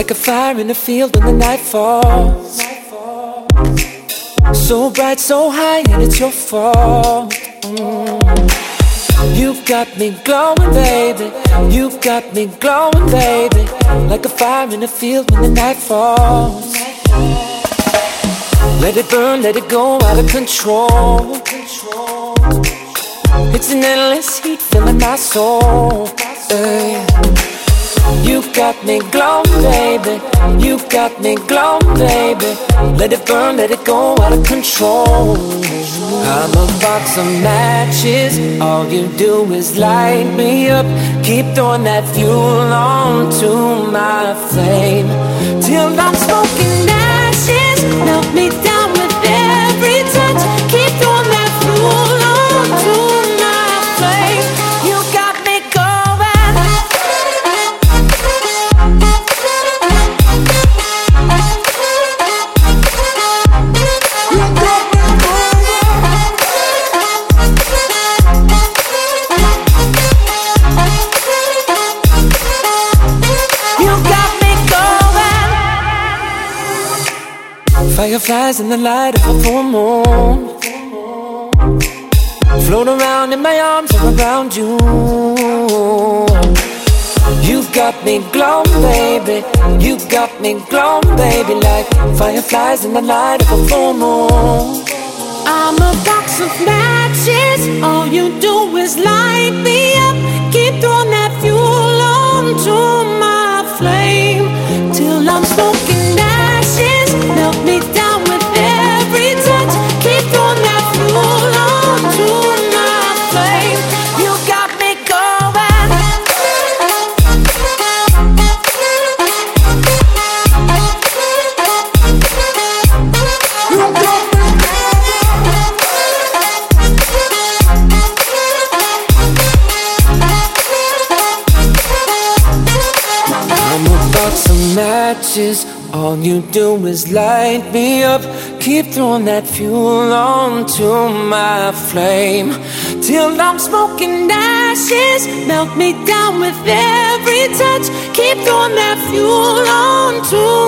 Like a fire in the field when the night falls. So bright, so high, and it's your fault. Mm. You've got me glowing, baby. You've got me glowing, baby. Like a fire in the field when the night falls. Let it burn, let it go out of control. It's an endless heat filling my soul. Hey. You got me glowing, baby. You got me glowing, baby. Let it burn, let it go out of control. I'm a box of matches. All you do is light me up. Keep throwing that fuel on to my flame till I'm smoking Fireflies in the light of a full moon. Float around in my arms all around you. You've got me glowing, baby. You've got me glowing, baby Like fireflies in the light of a full moon. I'm a box of matches. All you do is light me matches. All you do is light me up. Keep throwing that fuel onto my flame. Till I'm smoking ashes. Melt me down with every touch. Keep throwing that fuel onto.